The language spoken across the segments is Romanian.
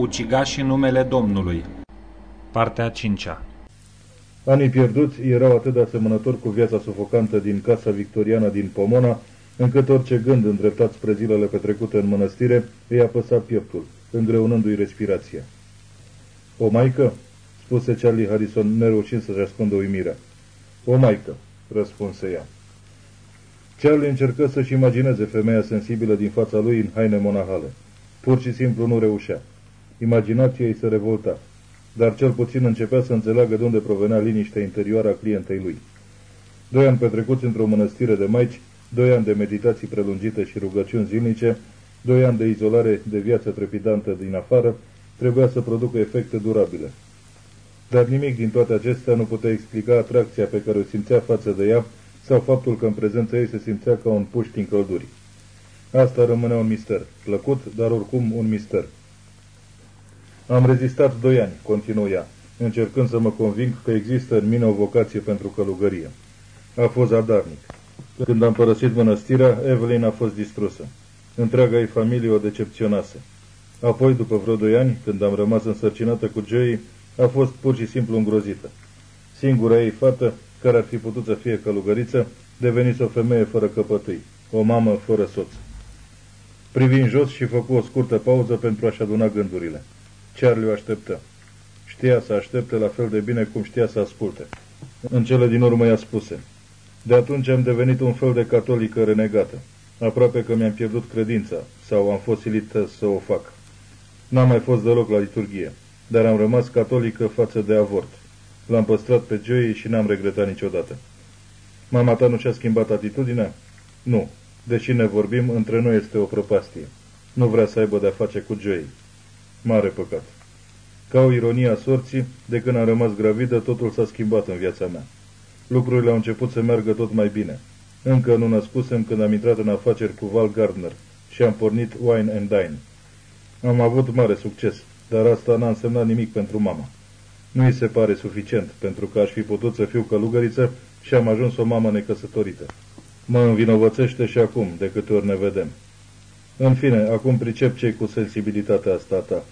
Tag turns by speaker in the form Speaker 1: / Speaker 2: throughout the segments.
Speaker 1: Ucigașii numele Domnului Partea 5 -a.
Speaker 2: Anii pierduți erau atât de asemănători cu viața sufocantă din casa victoriană din Pomona, încât orice gând îndreptat spre zilele petrecute în mănăstire îi apăsa pieptul, îngreunându-i respirația. O maică?" spuse Charlie Harrison, nereușind să-și ascundă uimirea. O maică," răspunse ea. Charlie încercă să-și imagineze femeia sensibilă din fața lui în haine monahale. Pur și simplu nu reușea. Imaginația ei se revolta, dar cel puțin începea să înțeleagă de unde provenea liniștea interioară a clientei lui. Doi ani petrecuți într-o mănăstire de maici, doi ani de meditații prelungite și rugăciuni zilnice, doi ani de izolare de viață trepidantă din afară, trebuia să producă efecte durabile. Dar nimic din toate acestea nu putea explica atracția pe care o simțea față de ea sau faptul că în prezența ei se simțea ca un puști în călduri. Asta rămânea un mister, plăcut, dar oricum un mister. Am rezistat doi ani, continuă ea, încercând să mă conving că există în mine o vocație pentru călugărie. A fost zadarnic. Când am părăsit mănăstirea, Evelyn a fost distrusă. Întreaga ei familie o decepționase. Apoi, după vreo doi ani, când am rămas însărcinată cu Joey, a fost pur și simplu îngrozită. Singura ei fată, care ar fi putut să fie călugăriță, devenise o femeie fără căpătâi, o mamă fără soț. Privind jos și făcu o scurtă pauză pentru a-și aduna gândurile. Charlie o așteptă. Știa să aștepte la fel de bine cum știa să asculte. În cele din urmă i-a spuse. De atunci am devenit un fel de catolică renegată. Aproape că mi-am pierdut credința, sau am fost silită să o fac. N-am mai fost deloc la liturghie, dar am rămas catolică față de avort. L-am păstrat pe Joey și n-am regretat niciodată. Mama ta nu și-a schimbat atitudinea? Nu. Deși ne vorbim, între noi este o prăpastie. Nu vrea să aibă de-a face cu Joey. Mare păcat. Ca o ironie a sorții, de când am rămas gravidă, totul s-a schimbat în viața mea. Lucrurile au început să meargă tot mai bine. Încă nu născusem când am intrat în afaceri cu Val Gardner și am pornit Wine and Dine. Am avut mare succes, dar asta n-a însemnat nimic pentru mama. Nu îi se pare suficient, pentru că aș fi putut să fiu călugăriță și am ajuns o mamă necăsătorită. Mă învinovățește și acum, de câte ori ne vedem. În fine, acum pricep ce cu sensibilitatea asta ta.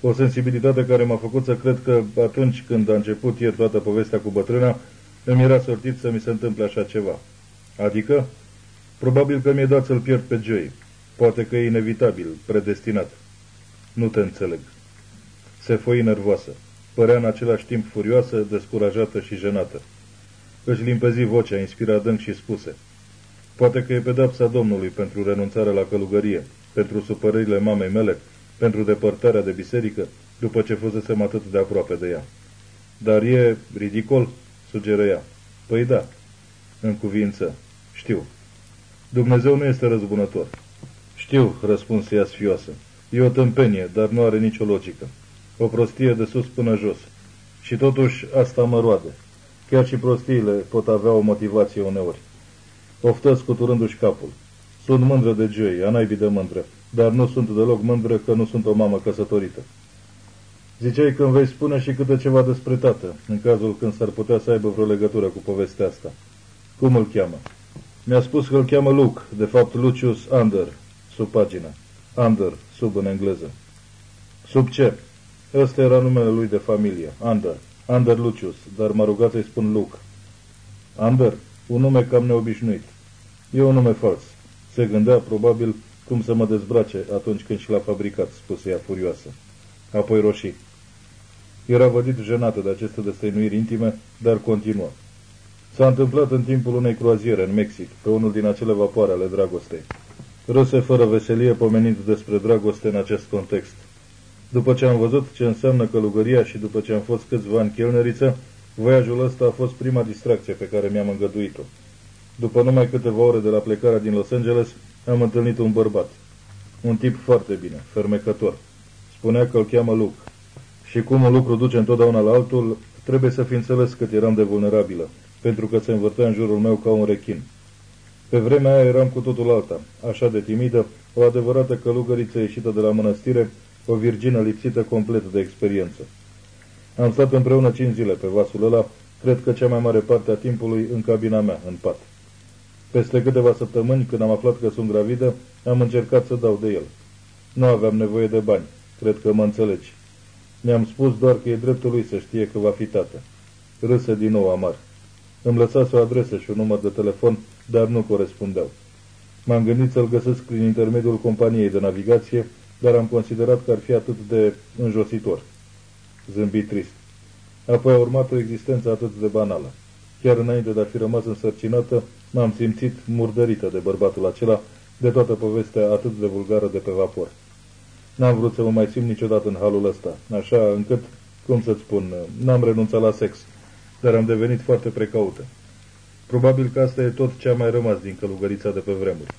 Speaker 2: O sensibilitate care m-a făcut să cred că atunci când a început ieri toată povestea cu bătrâna, îmi era sortit să mi se întâmple așa ceva. Adică? Probabil că mi-e dat să-l pierd pe Joey. Poate că e inevitabil, predestinat. Nu te înțeleg. Se foi nervoasă. Părea în același timp furioasă, descurajată și jenată. Își limpezi vocea, inspira adânc și spuse – Poate că e pedapsa Domnului pentru renunțarea la călugărie, pentru supărările mamei mele, pentru depărtarea de biserică, după ce fusesem atât de aproape de ea. Dar e ridicol, sugeră ea. Păi da, în cuvință, știu. Dumnezeu nu este răzbunător. Știu, răspunse ea sfioasă. E o tâmpenie, dar nu are nicio logică. O prostie de sus până jos. Și totuși asta mă roade. Chiar și prostiile pot avea o motivație uneori. Oftă scuturându-și capul. Sunt mândră de Joey, a naibii de mândră, dar nu sunt deloc mândră că nu sunt o mamă căsătorită. Ziceai că îmi vei spune și câte ceva despre tată, în cazul când s-ar putea să aibă vreo legătură cu povestea asta. Cum îl cheamă? Mi-a spus că îl cheamă Luke, de fapt Lucius Under, sub pagină. Under, sub în engleză. Sub ce? Ăsta era numele lui de familie, Under. Under Lucius, dar m-a rugat să-i spun Luke. Under? Un nume cam neobișnuit. E un nume fals. Se gândea, probabil, cum să mă dezbrace atunci când și l-a fabricat, spuse ea furioasă. Apoi roșii. Era vădit jenată de aceste destăinuiri intime, dar continuă. S-a întâmplat în timpul unei croaziere în Mexic, pe unul din acele vapoare ale dragostei. Râse fără veselie pomenind despre dragoste în acest context. După ce am văzut ce înseamnă călugăria și după ce am fost câțiva ani chelneriță, Voiajul ăsta a fost prima distracție pe care mi-am îngăduit-o. După numai câteva ore de la plecarea din Los Angeles, am întâlnit un bărbat. Un tip foarte bine, fermecător. Spunea că îl cheamă Luke. Și cum un lucru duce întotdeauna la altul, trebuie să fi înțeles cât eram de vulnerabilă, pentru că se învârtea în jurul meu ca un rechin. Pe vremea aia eram cu totul alta, așa de timidă, o adevărată călugăriță ieșită de la mănăstire, o virgină lipsită complet de experiență. Am stat împreună cinci zile pe vasul ăla, cred că cea mai mare parte a timpului în cabina mea, în pat. Peste câteva săptămâni, când am aflat că sunt gravidă, am încercat să dau de el. Nu aveam nevoie de bani. Cred că mă înțelegi. Mi-am spus doar că e dreptul lui să știe că va fi tată. Râse din nou amar. Îmi lăsase o adresă și un număr de telefon, dar nu corespundeau. M-am gândit să-l găsesc prin intermediul companiei de navigație, dar am considerat că ar fi atât de înjositor. Zâmbi trist. Apoi a urmat o existență atât de banală. Chiar înainte de a fi rămas însărcinată, m-am simțit murdărită de bărbatul acela, de toată povestea atât de vulgară de pe vapor. N-am vrut să mă mai simt niciodată în halul ăsta, așa încât, cum să-ți spun, n-am renunțat la sex, dar am devenit foarte precaută. Probabil că asta e tot ce a mai rămas din călugărița de pe vremuri.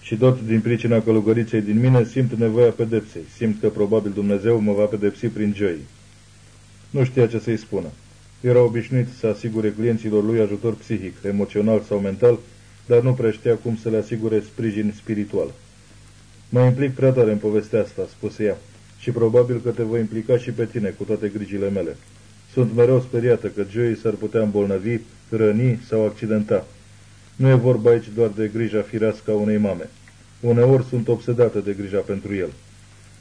Speaker 2: Și tot din pricina călugăriței din mine simt nevoia pedepsei, simt că probabil Dumnezeu mă va pedepsi prin Joey. Nu știa ce să-i spună. Era obișnuit să asigure clienților lui ajutor psihic, emoțional sau mental, dar nu prea știa cum să le asigure sprijin spiritual. Mă implic prea tare în povestea asta, spuse ea, și probabil că te voi implica și pe tine cu toate grijile mele. Sunt mereu speriată că Joey s-ar putea îmbolnăvi, răni sau accidenta. Nu e vorba aici doar de grija firească a unei mame. Uneori sunt obsedată de grija pentru el.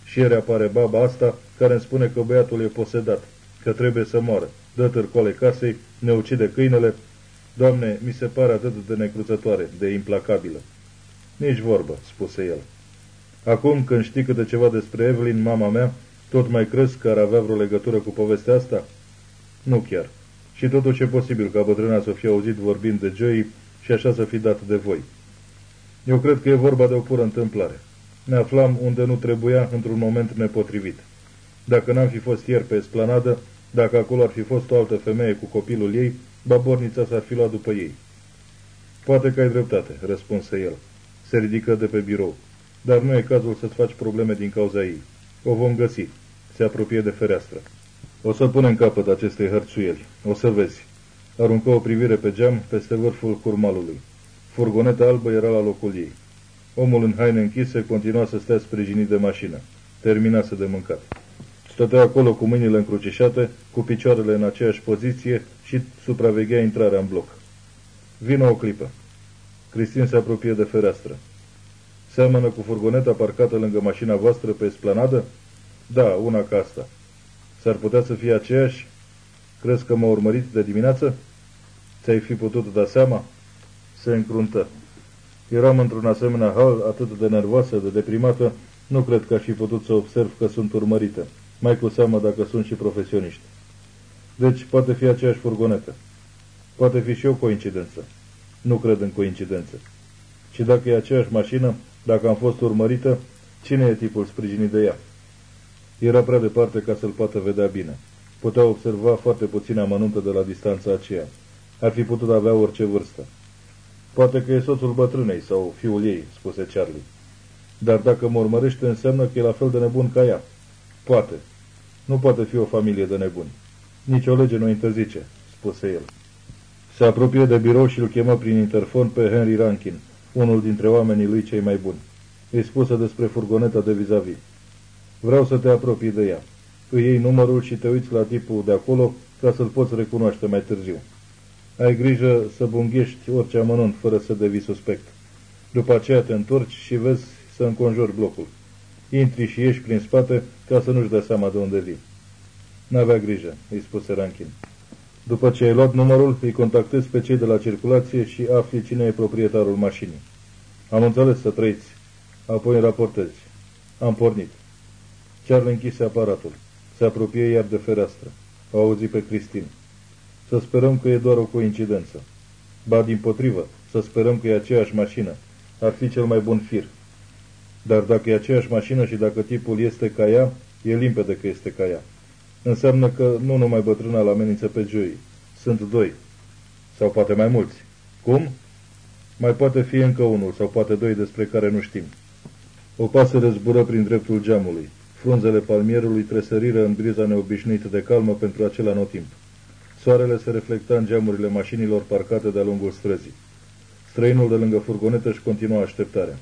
Speaker 2: Și ieri apare baba asta care îmi spune că băiatul e posedat, că trebuie să moară. Dă târcoale casei, ne ucide câinele. Doamne, mi se pare atât de necruțătoare, de implacabilă. Nici vorbă, spuse el. Acum, când știi câte ceva despre Evelyn, mama mea, tot mai crezi că ar avea vreo legătură cu povestea asta? Nu chiar. Și totuși e posibil ca bătrâna să fie auzit vorbind de Joey și așa să fi dat de voi. Eu cred că e vorba de o pură întâmplare. Ne aflam unde nu trebuia într-un moment nepotrivit. Dacă n-am fi fost ieri pe esplanadă, dacă acolo ar fi fost o altă femeie cu copilul ei, babornița s-ar fi luat după ei. Poate că ai dreptate, răspunse el. Se ridică de pe birou. Dar nu e cazul să-ți faci probleme din cauza ei. O vom găsi. Se apropie de fereastră. O să punem capăt acestei hărțuieli. O să vezi. Aruncă o privire pe geam peste vârful curmalului. Furgoneta albă era la locul ei. Omul în haine închise continua să stea sprijinit de mașină. Terminase de mâncat. Stătea acolo cu mâinile încrucișate, cu picioarele în aceeași poziție și supraveghea intrarea în bloc. Vino o clipă. Cristin se apropie de fereastră. Seamănă cu furgoneta parcată lângă mașina voastră pe esplanadă? Da, una ca asta. S-ar putea să fie aceeași? Crezi că m-a urmărit de dimineață? Ți-ai fi putut da seama? Se încruntă. Eram într-un asemenea hal atât de nervoasă, de deprimată, nu cred că aș fi putut să observ că sunt urmărită, mai cu seamă dacă sunt și profesioniști. Deci poate fi aceeași furgonetă. Poate fi și o coincidență. Nu cred în coincidențe. Și dacă e aceeași mașină, dacă am fost urmărită, cine e tipul sprijinit de ea? Era prea departe ca să-l poată vedea bine. Putea observa foarte puține amănunte de la distanța aceea. Ar fi putut avea orice vârstă. Poate că e soțul bătrânei sau fiul ei, spuse Charlie. Dar dacă mă urmărește, înseamnă că e la fel de nebun ca ea. Poate. Nu poate fi o familie de nebuni. Nici o lege nu interzice, spuse el. Se apropie de birou și îl chemă prin interfon pe Henry Rankin, unul dintre oamenii lui cei mai buni. Îi spuse despre furgoneta de vis-a-vis. -vis. Vreau să te apropii de ea. Îi iei numărul și te uiți la tipul de acolo ca să-l poți recunoaște mai târziu. Ai grijă să bunghești orice amănunt fără să devii suspect. După aceea te întorci și vezi să înconjori blocul. Intri și ieși prin spate ca să nu-și dea seama de unde vii. N-avea grijă, îi spuse Rankin. După ce ai luat numărul, îi contactezi pe cei de la circulație și afli cine e proprietarul mașinii. Am înțeles să trăiți. Apoi raportezi. Am pornit. Charlie închise aparatul. Se apropie iar de fereastră. O auzi pe Cristin. Să sperăm că e doar o coincidență. Ba, din potrivă, să sperăm că e aceeași mașină. Ar fi cel mai bun fir. Dar dacă e aceeași mașină și dacă tipul este ca ea, e limpede că este ca ea. Înseamnă că nu numai bătrâna la amenință pe Joey. Sunt doi. Sau poate mai mulți. Cum? Mai poate fi încă unul sau poate doi despre care nu știm. O pasăre zbură prin dreptul geamului. Frunzele palmierului tresăriră în briza neobișnuită de calmă pentru acel anotimp. Soarele se reflecta în geamurile mașinilor parcate de-a lungul străzii. Străinul de lângă furgonetă își continua așteptarea.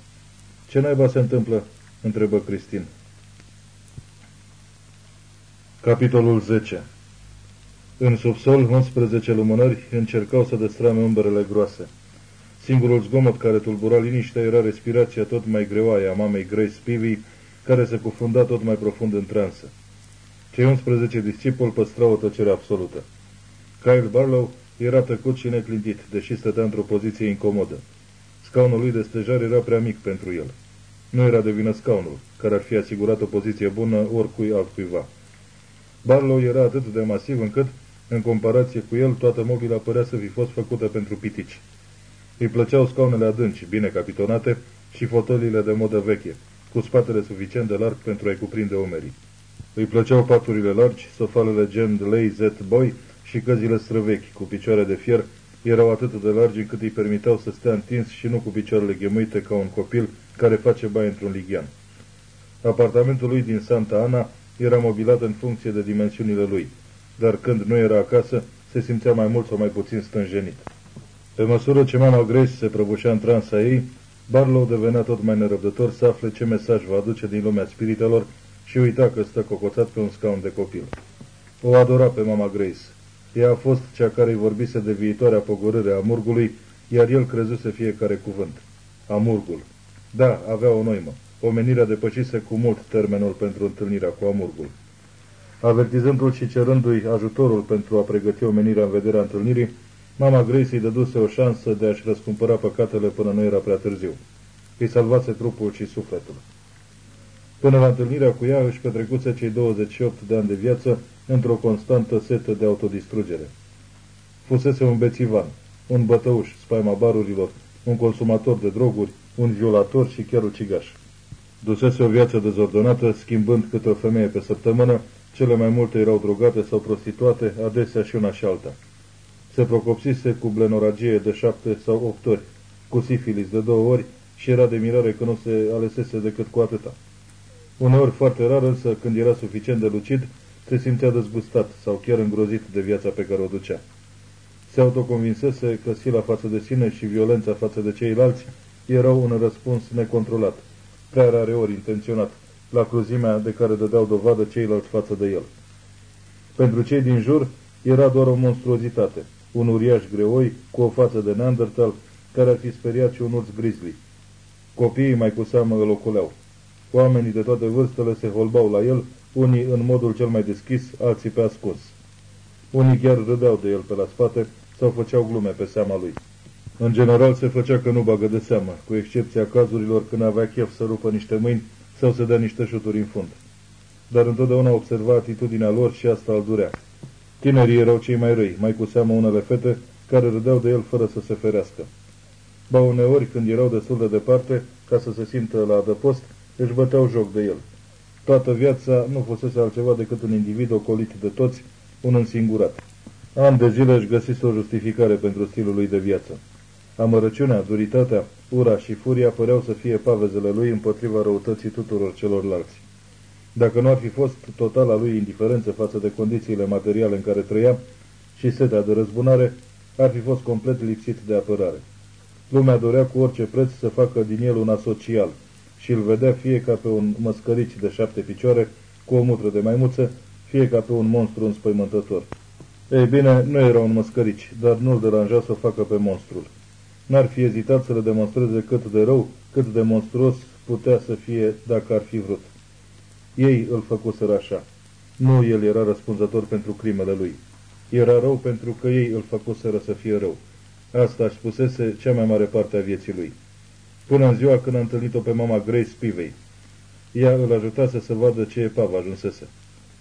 Speaker 2: Ce naiba se întâmplă?" întrebă Cristin. Capitolul 10 În subsol, 11 lumânări încercau să destrame umbrele groase. Singurul zgomot care tulbura liniștea era respirația tot mai greoaie a mamei Grace Spivey, care se cufunda tot mai profund în transă. Cei 11 discipoli păstrau o tăcere absolută. Kyle Barlow era tăcut și neclintit, deși stătea într-o poziție incomodă. Scaunul lui de stejar era prea mic pentru el. Nu era de vină scaunul, care ar fi asigurat o poziție bună oricui altcuiva. Barlow era atât de masiv încât, în comparație cu el, toată mobila părea să fi fost făcută pentru pitici. Îi plăceau scaunele adânci, bine capitonate, și fotoliile de modă veche, cu spatele suficient de larg pentru a-i cuprinde omerii. Îi plăceau paturile largi, sofalele gen Lay Z-Boy și căzile străvechi, cu picioare de fier, erau atât de largi încât îi permiteau să stea întins și nu cu picioarele ghemuite ca un copil care face baie într-un lighean. Apartamentul lui din Santa Ana era mobilat în funcție de dimensiunile lui, dar când nu era acasă, se simțea mai mult sau mai puțin stânjenit. Pe măsură ce mama Grace se prăbușea în transa ei, Barlow devenea tot mai nerăbdător să afle ce mesaj va aduce din lumea spiritelor și uita că stă cocoțat pe un scaun de copil. O adora pe mama Grace. Ea a fost cea care îi vorbise de viitoarea pogorâre a murgului, iar el crezuse fiecare cuvânt. Amurgul. Da, avea o noimă. Omenirea depășise cu mult termenul pentru întâlnirea cu amurgul. Avertizându-l și cerându-i ajutorul pentru a pregăti omenirea în vederea întâlnirii, mama Grace îi dăduse o șansă de a-și răscumpăra păcatele până nu era prea târziu. Îi salvase trupul și sufletul. Până la întâlnirea cu ea își petrecuse cei 28 de ani de viață într-o constantă setă de autodistrugere. Fusese un bețivan, un bătăuș, spaima barurilor, un consumator de droguri, un violator și chiar ucigaș. Dusese o viață dezordonată, schimbând câte o femeie pe săptămână, cele mai multe erau drogate sau prostituate, adesea și una și alta. Se procopsise cu blenoragie de șapte sau opt ori, cu sifilis de două ori și era de mirare că nu se alesese decât cu atâta. Uneori foarte rar însă, când era suficient de lucid, se simțea dezgustat sau chiar îngrozit de viața pe care o ducea. Se autoconvinsese că sila față de sine și violența față de ceilalți erau un răspuns necontrolat, prea rare ori intenționat, la cruzimea de care dădeau dovadă ceilalți față de el. Pentru cei din jur era doar o monstruozitate, un uriaș greoi cu o față de Neandertal care ar fi speriat și un urs grizzly. Copiii mai cu seamă îl ocoleau. Oamenii de toate vârstele se holbau la el, unii în modul cel mai deschis, alții pe ascuns. Unii chiar râdeau de el pe la spate sau făceau glume pe seama lui. În general se făcea că nu bagă de seamă, cu excepția cazurilor când avea chef să rupă niște mâini sau să dea niște șuturi în fund. Dar întotdeauna observa atitudinea lor și asta îl durea. Tinerii erau cei mai răi, mai cu seamă unele fete care râdeau de el fără să se ferească. Ba uneori, când erau destul de departe, ca să se simtă la adăpost, își băteau joc de el. Toată viața nu fusese altceva decât un individ ocolit de toți, un însingurat. An de zile își găsise o justificare pentru stilul lui de viață. Amărăciunea, duritatea, ura și furia păreau să fie pavezele lui împotriva răutății tuturor celorlalți. Dacă nu ar fi fost totala lui indiferență față de condițiile materiale în care trăia și setea de răzbunare, ar fi fost complet lipsit de apărare. Lumea dorea cu orice preț să facă din el un asocial și îl vedea fie ca pe un măscărici de șapte picioare cu o mutră de maimuță, fie ca pe un monstru înspăimântător. Ei bine, nu era un măscărici, dar nu-l deranja să o facă pe monstrul. N-ar fi ezitat să le demonstreze cât de rău, cât de monstruos putea să fie dacă ar fi vrut. Ei îl făcuseră așa. Nu el era răspunzător pentru crimele lui. Era rău pentru că ei îl făcuseră să fie rău. Asta își spusese cea mai mare parte a vieții lui. Până în ziua când a întâlnit-o pe mama Grace Spivey. Ea îl ajutase să vadă ce epav ajunsese.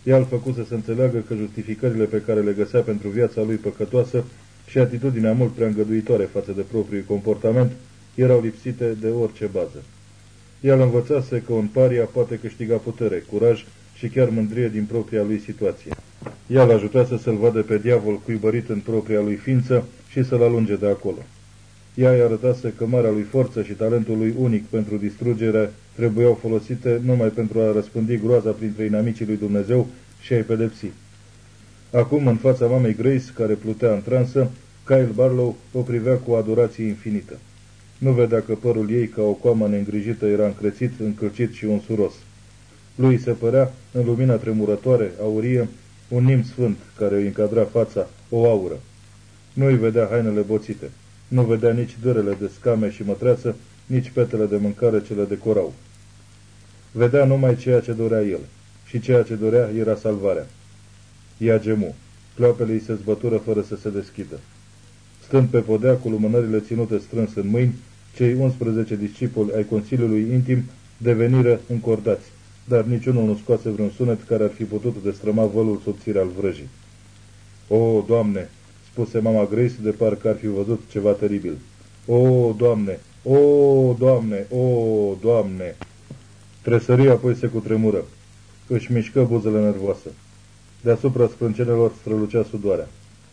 Speaker 2: Ea îl făcuse să înțeleagă că justificările pe care le găsea pentru viața lui păcătoasă și atitudinea mult prea îngăduitoare față de propriul comportament erau lipsite de orice bază. El învățase că un paria poate câștiga putere, curaj și chiar mândrie din propria lui situație. Ea l ajuta să-l vadă pe diavol cuibărit în propria lui ființă și să-l alunge de acolo. Ea îi arătase că marea lui forță și talentul lui unic pentru distrugere trebuiau folosite numai pentru a răspândi groaza printre inamicii lui Dumnezeu și a-i pedepsi. Acum, în fața mamei Grace, care plutea în transă, Kyle Barlow o privea cu adorație infinită. Nu vedea că părul ei, ca o coamă neîngrijită, era încrețit, încălcit și unsuros. Lui se părea, în lumina tremurătoare, aurie, un nimț sfânt care îi încadra fața, o aură. Nu îi vedea hainele boțite. Nu vedea nici dărele de scame și mătreață, nici petele de mâncare ce le decorau. Vedea numai ceea ce dorea el și ceea ce dorea era salvarea. Ea gemu. Cleopele îi se zbătură fără să se deschidă. Stând pe podea cu lumânările ținute strâns în mâini, cei 11 discipoli ai Consiliului Intim deveniră încordați, dar niciunul nu scoase vreun sunet care ar fi putut destrăma vălul subțire al vrăjii. O, Doamne!" spuse mama Grace de parcă ar fi văzut ceva teribil. O, Doamne! O, Doamne! O, Doamne! Tresării apoi se cutremură. Își mișcă buzele nervoase. Deasupra sprâncenelor strălucea sudoarea.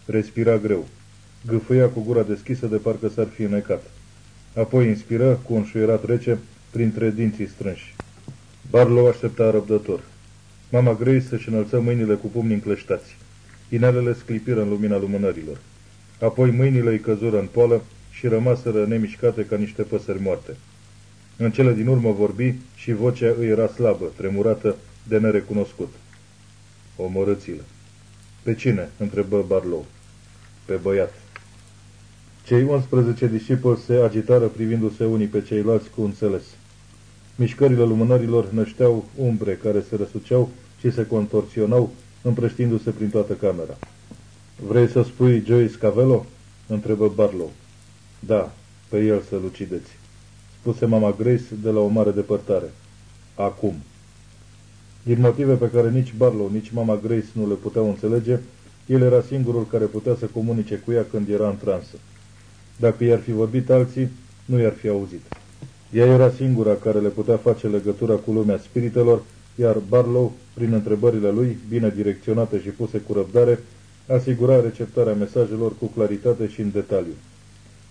Speaker 2: Respira greu. Gâfâia cu gura deschisă de parcă s-ar fi înecat. Apoi inspiră cu un șuierat rece printre dinții strânși. Barlow aștepta răbdător. Mama Grace își înălță mâinile cu pumni încleștați. Inelele sclipiră în lumina lumânărilor. Apoi mâinile îi căzură în poală și rămaseră nemișcate ca niște păsări moarte. În cele din urmă vorbi și vocea îi era slabă, tremurată de nerecunoscut. Omorâți-l. Pe cine? întrebă Barlow. Pe băiat. Cei 11 discipoli se agitară privindu-se unii pe ceilalți cu înțeles. Mișcările lumânărilor nășteau umbre care se răsuceau și se contorsionau, împrăștindu-se prin toată camera. Vrei să spui Joyce Cavello?" întrebă Barlow. Da, pe el să-l ucideți," spuse mama Grace de la o mare depărtare. Acum. Din motive pe care nici Barlow, nici mama Grace nu le puteau înțelege, el era singurul care putea să comunice cu ea când era în transă. Dacă i-ar fi vorbit alții, nu i-ar fi auzit. Ea era singura care le putea face legătura cu lumea spiritelor, iar Barlow, prin întrebările lui, bine direcționate și puse cu răbdare, asigura receptarea mesajelor cu claritate și în detaliu.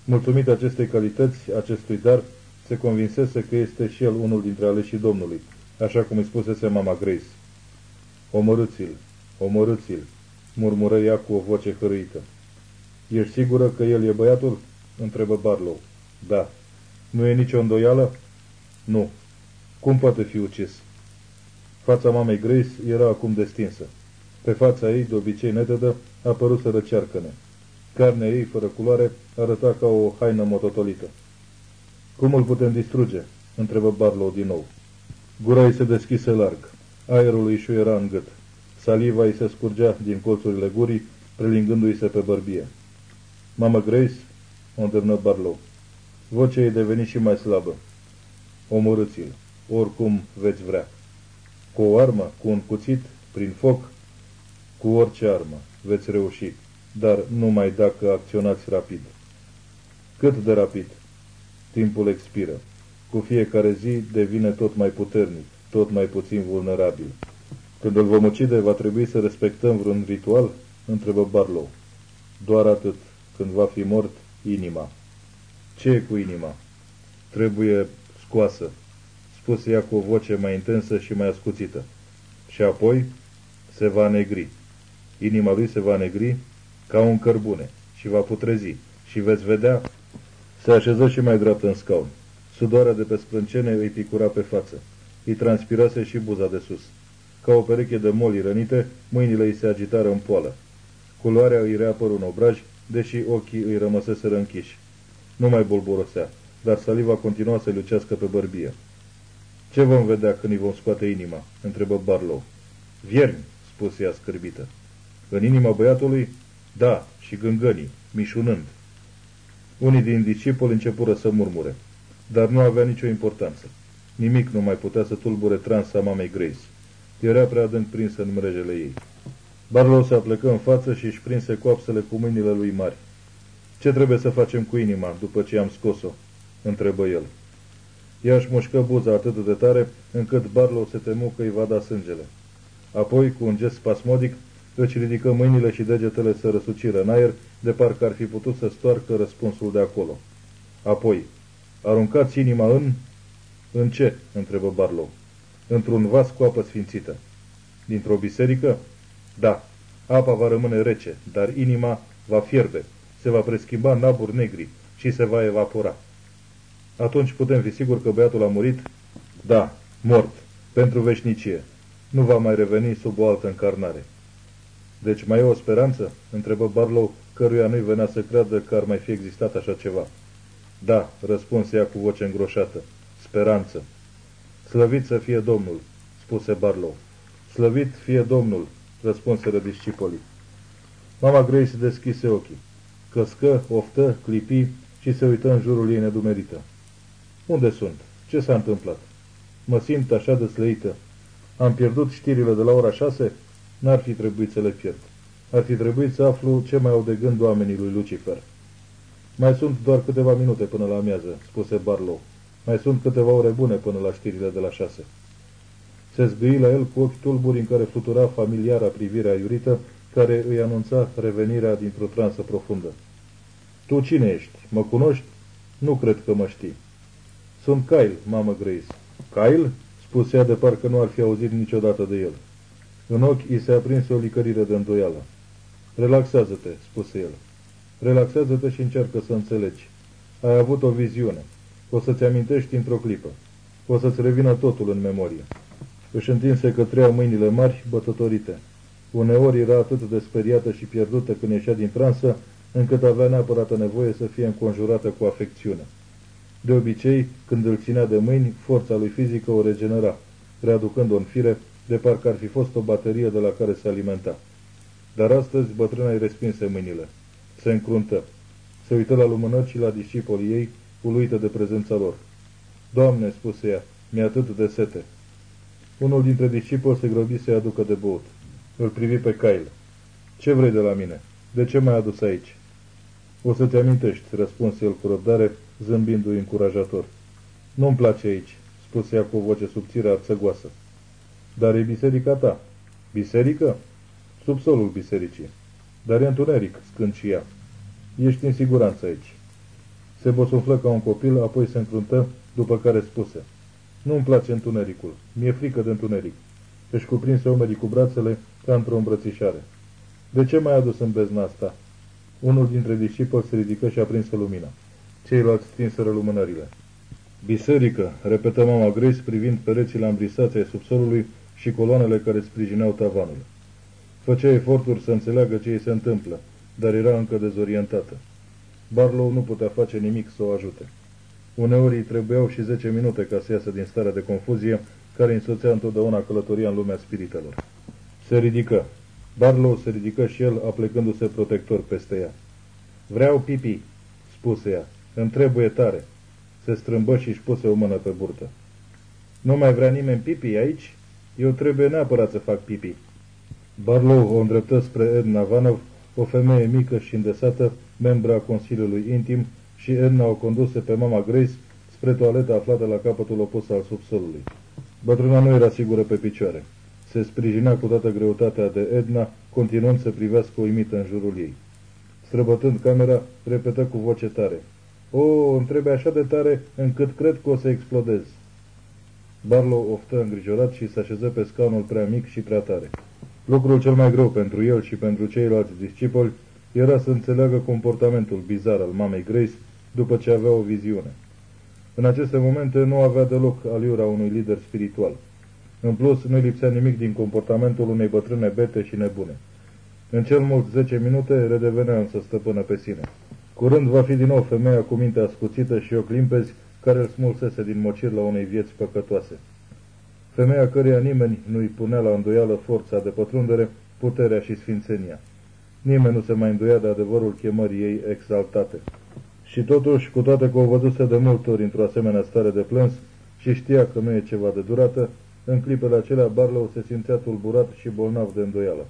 Speaker 2: Mulțumit acestei calități, acestui dar, se convinsese că este și el unul dintre aleșii Domnului, așa cum îi spusese mama Grace. Omorâți-l, omorâți-l, murmură ea cu o voce hărâită. Ești sigură că el e băiatul?" întrebă Barlow. Da. Nu e nicio îndoială? Nu. Cum poate fi ucis? Fața mamei Grace era acum destinsă. Pe fața ei, de obicei netedă, a părut să răcearcăne. Carnea ei, fără culoare, arăta ca o haină mototolită. Cum îl putem distruge?" întrebă Barlow din nou. Gura ei se deschise larg. Aerul îi șuiera în gât. Saliva îi se scurgea din colțurile gurii, prelingându-i se pe bărbie. Mama Grace, o îndemnă Barlow. Vocea ei deveni și mai slabă. Omorâți-l, oricum veți vrea. Cu o armă, cu un cuțit, prin foc, cu orice armă, veți reuși, dar numai dacă acționați rapid. Cât de rapid? Timpul expiră. Cu fiecare zi devine tot mai puternic, tot mai puțin vulnerabil. Când îl vom ucide, va trebui să respectăm vreun ritual? întrebă Barlow. Doar atât. Când va fi mort, inima. Ce e cu inima? Trebuie scoasă, spuse ea cu o voce mai intensă și mai ascuțită. Și apoi se va negri. Inima lui se va negri ca un cărbune și va putrezi și veți vedea se așeză și mai dreaptă în scaun. Sudoarea de pe sprâncene îi picura pe față. Îi transpirase și buza de sus. Ca o pereche de moli rănite, mâinile îi se agitară în poală. Culoarea îi reapăru în obraj, deși ochii îi rămăseseră închiși. Nu mai bolborosea, dar saliva continua să lucească pe bărbie. Ce vom vedea când îi vom scoate inima?" întrebă Barlow. Vierni, spuse ea scârbită. În inima băiatului? Da, și gângănii, mișunând. Unii din discipoli începură să murmure, dar nu avea nicio importanță. Nimic nu mai putea să tulbure transa mamei Grace. Era prea adânc prinsă în mrejele ei. Barlow se aplecă în față și își prinse coapsele cu mâinile lui mari. Ce trebuie să facem cu inima după ce am scos-o?" întrebă el. Ea își mușcă buza atât de tare încât Barlow se temu că îi va da sângele. Apoi, cu un gest spasmodic, își ridică mâinile și degetele să răsuciră în aer, de parcă ar fi putut să stoarcă răspunsul de acolo. Apoi, aruncați inima în... În ce? întrebă Barlow. Într-un vas cu apă sfințită. Dintr-o biserică? Da. Apa va rămâne rece, dar inima va fierbe, se va preschimba în naburi negri și se va evapora. Atunci putem fi siguri că băiatul a murit? Da, mort, pentru veșnicie. Nu va mai reveni sub o altă încarnare. Deci mai e o speranță? întrebă Barlow, căruia nu-i venea să creadă că ar mai fi existat așa ceva. Da, răspunse ea cu voce îngroșată. Speranță. Slăvit să fie Domnul, spuse Barlow. Slăvit fie Domnul, răspunseră discipolii. Mama Grace deschise ochii. Căscă, oftă, clipi și se uită în jurul ei nedumerită. Unde sunt? Ce s-a întâmplat? Mă simt așa de slăită. Am pierdut știrile de la ora șase? N-ar fi trebuit să le pierd. Ar fi trebuit să aflu ce mai au de gând oamenii lui Lucifer. Mai sunt doar câteva minute până la amiază, spuse Barlow. Mai sunt câteva ore bune până la știrile de la șase. Se zgâi la el cu ochi tulburi în care flutura familiara privirea iurită, care îi anunța revenirea dintr-o transă profundă. Tu cine ești? Mă cunoști? Nu cred că mă știi. Sunt Kyle, mamă Grace. Kyle? spuse ea de parcă nu ar fi auzit niciodată de el. În ochi îi se aprinse o licărire de îndoială. Relaxează-te, spuse el. Relaxează-te și încearcă să înțelegi. Ai avut o viziune. O să-ți amintești într-o clipă. O să-ți revină totul în memorie. Își întinse către ea mâinile mari, bătătorite. Uneori era atât de speriată și pierdută când ieșea din transă, încât avea neapărat nevoie să fie înconjurată cu afecțiune. De obicei, când îl ținea de mâini, forța lui fizică o regenera, readucând-o în fire, de parcă ar fi fost o baterie de la care se alimenta. Dar astăzi bătrâna îi respinse mâinile. Se încruntă. Se uită la lumânări și la discipolii ei, uluită de prezența lor. Doamne, spuse ea, mi-e atât de sete. Unul dintre discipoli se grăbi să-i aducă de băut. Îl privi pe Kyle. Ce vrei de la mine? De ce m-ai adus aici? O să-ți amintești, răspunse el cu răbdare, zâmbindu-i încurajator. Nu-mi place aici, spuse ea cu o voce subțire arțăgoasă. Dar e biserica ta. Biserică? Subsolul bisericii. Dar e întuneric, scând și ea. Ești în siguranță aici. Se bosunflă ca un copil, apoi se încruntă, după care spuse. Nu-mi place întunericul. Mi-e frică de întuneric. Își cuprinse omerii cu brațele ca într-o îmbrățișare. De ce m-ai adus în bezna asta? Unul dintre discipoli se ridică și aprinse lumina. Ceilalți stinseră lumânările. Biserică, repetă mama Grace privind perețile ambrisați ai subsolului și coloanele care sprijineau tavanul. Făcea eforturi să înțeleagă ce îi se întâmplă, dar era încă dezorientată. Barlow nu putea face nimic să o ajute. Uneori îi trebuiau și zece minute ca să iasă din starea de confuzie care însoțea întotdeauna călătoria în lumea spiritelor. Se ridică. Barlow se ridică și el, aplecându-se protector peste ea. Vreau pipi, spuse ea. Îmi trebuie tare. Se strâmbă și își puse o mână pe burtă. Nu mai vrea nimeni pipi aici? Eu trebuie neapărat să fac pipi. Barlow o îndreptă spre Edna Vanov, o femeie mică și îndesată, membra a Consiliului Intim, și Edna o conduse pe mama Grace spre toaleta aflată la capătul opus al subsolului. Bătrâna nu era sigură pe picioare. Se sprijinea cu toată greutatea de Edna, continuând să privească uimită în jurul ei. Străbătând camera, repetă cu voce tare. O, îmi trebuie așa de tare încât cred că o să explodez. Barlow oftă îngrijorat și se așeză pe scaunul prea mic și prea tare. Lucrul cel mai greu pentru el și pentru ceilalți discipoli era să înțeleagă comportamentul bizar al mamei Grace după ce avea o viziune. În aceste momente nu avea deloc aliura unui lider spiritual. În plus, nu lipsea nimic din comportamentul unei bătrâne bete și nebune. În cel mult 10 minute redevenea însă stăpână pe sine. Curând va fi din nou femeia cu mintea ascuțită și ochi limpezi care îl smulsese din mocir la unei vieți păcătoase. Femeia căreia nimeni nu-i punea la îndoială forța de pătrundere, puterea și sfințenia. Nimeni nu se mai îndoia de adevărul chemării ei exaltate. Și totuși, cu toate că o văzuse de multe ori într-o asemenea stare de plâns și știa că nu e ceva de durată, în clipele acelea Barlow se simțea tulburat și bolnav de îndoială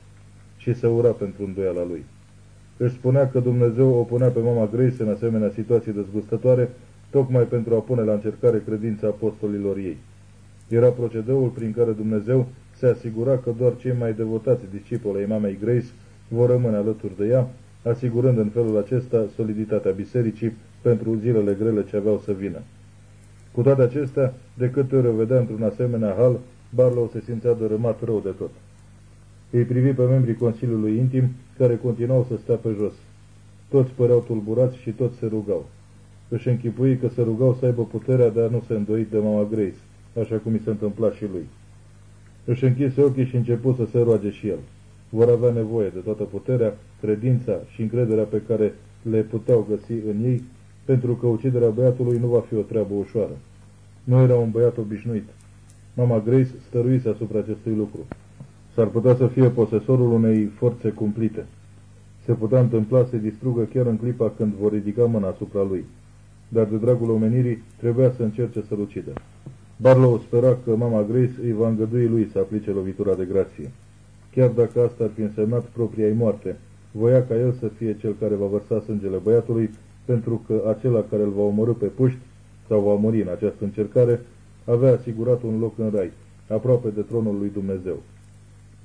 Speaker 2: și se ura pentru îndoiala lui. Își spunea că Dumnezeu o punea pe mama Grace în asemenea situații dezgustătoare, tocmai pentru a pune la încercare credința apostolilor ei. Era procedeul prin care Dumnezeu se asigura că doar cei mai devotați discipoli ai mamei Grace vor rămâne alături de ea, asigurând în felul acesta soliditatea bisericii pentru zilele grele ce aveau să vină. Cu toate acestea, de câte ori o vedea într-un asemenea hal, Barlow se simțea dărâmat rău de tot. Îi privi pe membrii Consiliului Intim, care continuau să stea pe jos. Toți păreau tulburați și toți se rugau. Își închipui că se rugau să aibă puterea de a nu se îndoi de mama Grace, așa cum i se întâmpla și lui. Își închise ochii și început să se roage și el vor avea nevoie de toată puterea, credința și încrederea pe care le puteau găsi în ei, pentru că uciderea băiatului nu va fi o treabă ușoară. Nu era un băiat obișnuit. Mama Grace stăruise asupra acestui lucru. S-ar putea să fie posesorul unei forțe cumplite. Se putea întâmpla să distrugă chiar în clipa când vor ridica mâna asupra lui. Dar de dragul omenirii trebuia să încerce să-l ucidă. Barlow spera că mama Grace îi va îngădui lui să aplice lovitura de grație. Chiar dacă asta ar fi însemnat propria moarte, voia ca el să fie cel care va vărsa sângele băiatului, pentru că acela care îl va omorâ pe puști sau va muri în această încercare, avea asigurat un loc în rai, aproape de tronul lui Dumnezeu.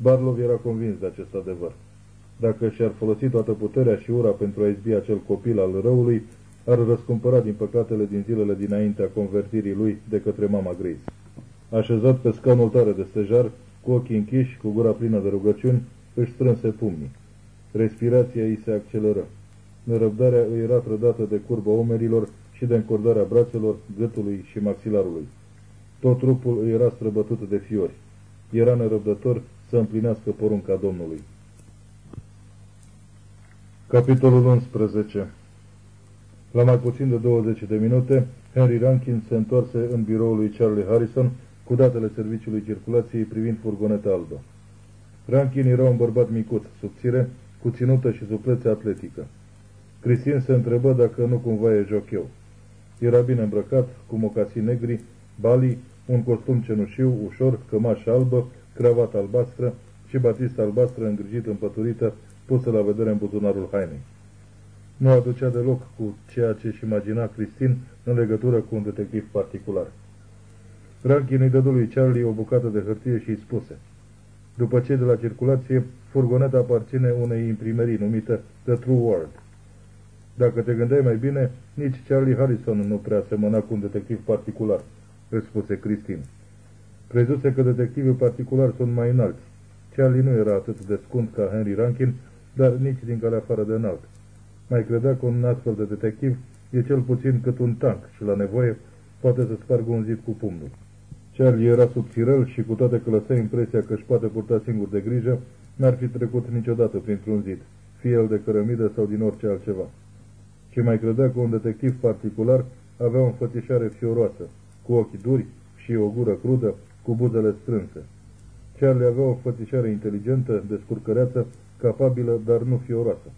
Speaker 2: Barlov era convins de acest adevăr. Dacă și-ar folosi toată puterea și ura pentru a izbi acel copil al răului, ar răscumpăra din păcatele din zilele dinaintea convertirii lui de către mama Grace. Așezat pe scaunul tare de stejar, cu ochii închiși, cu gura plină de rugăciuni, își strânse pumnii. Respirația îi se acceleră. Nerăbdarea îi era trădată de curba omerilor și de încordarea brațelor, gâtului și maxilarului. Tot trupul îi era străbătut de fiori. Era nerăbdător să împlinească porunca Domnului. Capitolul 11 La mai puțin de 20 de minute, Henry Rankin se întoarse în biroul lui Charlie Harrison cu datele serviciului circulației privind furgoneta albă. Rankin era un bărbat micuț, subțire, cu ținută și suplețe atletică. Cristin se întrebă dacă nu cumva e jocheu. Era bine îmbrăcat, cu mocasii negri, bali, un costum cenușiu, ușor, cămașă albă, cravată albastră și batistă albastră îngrijit împăturită, pusă la vedere în buzunarul hainei. Nu aducea deloc cu ceea ce își imagina Cristin în legătură cu un detectiv particular. Rankin îi dădu lui Charlie o bucată de hârtie și îi spuse După ce de la circulație, furgoneta aparține unei imprimerii numită The True World. Dacă te gândeai mai bine, nici Charlie Harrison nu prea semăna cu un detectiv particular, îți spuse Cristin. Crezuse că detectivii particulari sunt mai înalți. Charlie nu era atât de scund ca Henry Rankin, dar nici din calea afară de înalt. Mai credea că un astfel de detectiv e cel puțin cât un tank și la nevoie poate să spargă un zid cu pumnul. Charlie era subțirel și cu toate că lăsa impresia că își poate purta singur de grijă, n-ar fi trecut niciodată printr-un zid, fie el de cărămidă sau din orice altceva. Și mai credea că un detectiv particular avea o înfățișare fioroasă, cu ochii duri și o gură crudă, cu buzele strânse. Charlie avea o fățișare inteligentă, descurcăreață, capabilă, dar nu fioroasă.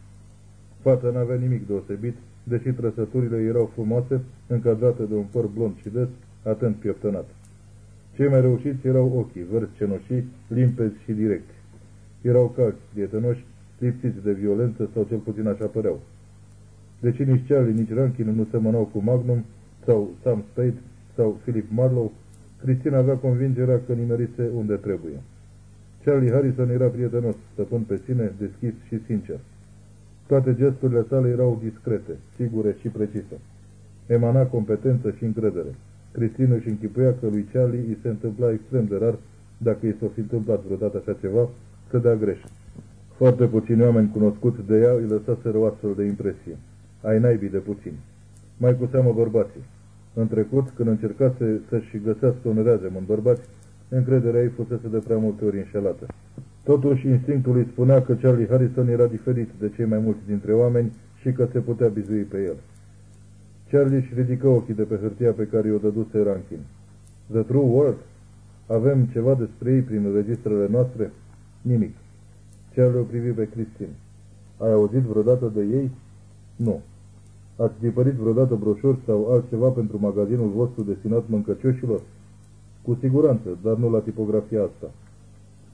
Speaker 2: Fata n-avea nimic deosebit, deși trăsăturile erau frumoase, încadrate de un păr blond și des, atent pieptănat. Cei mai reușiți erau ochii, verzi cenoșii, limpezi și directi. Erau calci, prietenoși, lipsiți de violență sau cel puțin așa păreau. Deși nici Charlie, nici Rankin nu semănau cu Magnum sau Sam Spade sau Philip Marlowe, Cristina avea convingerea că nimerise unde trebuie. Charlie Harrison era prietenos, stăpân pe sine, deschis și sincer. Toate gesturile sale erau discrete, sigure și precise. Emana competență și încredere. Cristina își închipuia că lui Charlie îi se întâmpla extrem de rar, dacă i s-o fi întâmplat vreodată așa ceva, să dea greș. Foarte puțini oameni cunoscuți de ea îi lăsaseră o astfel de impresie. Ai naibii de puțin. Mai cu seamă bărbații. În trecut, când încercase să-și găsească un reazem în bărbați, încrederea ei fusese de prea multe ori înșelată. Totuși, instinctul îi spunea că Charlie Harrison era diferit de cei mai mulți dintre oameni și că se putea bizui pe el. Charlie își ridică ochii de pe hârtia pe care i-o dăduse Rankin. The True World? Avem ceva despre ei prin registrele noastre? Nimic. Charlie o privi pe Christine. Ai auzit vreodată de ei? Nu. Ați tipărit vreodată broșuri sau altceva pentru magazinul vostru destinat mâncăcioșilor? Cu siguranță, dar nu la tipografia asta.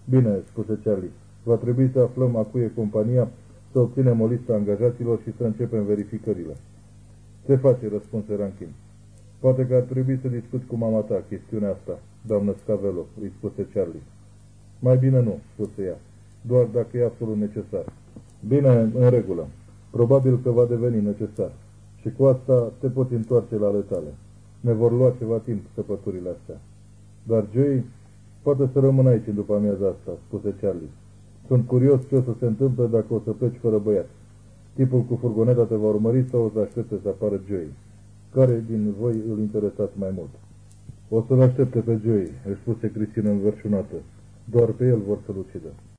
Speaker 2: Bine, spuse Charlie. Va trebui să aflăm a cui e compania, să obținem o listă a angajaților și să începem verificările. Se face, răspunse Rankin. Poate că ar trebui să discut cu mama ta chestiunea asta, doamnă Scavelo, îi spuse Charlie. Mai bine nu, spuse ea, doar dacă e absolut necesar. Bine, în regulă. Probabil că va deveni necesar. Și cu asta te poți întoarce la ale tale. Ne vor lua ceva timp săpăturile astea. Dar Joey poate să rămână aici după amiaza asta, spuse Charlie. Sunt curios ce o să se întâmple dacă o să pleci fără băiat. Tipul cu furgoneta te va urmări sau o să aștepte să apară Joey? Care din voi îl interesați mai mult? O să-l aștepte pe Joey, își spuse Cristina înverșunată. Doar pe el vor să-l ucidă.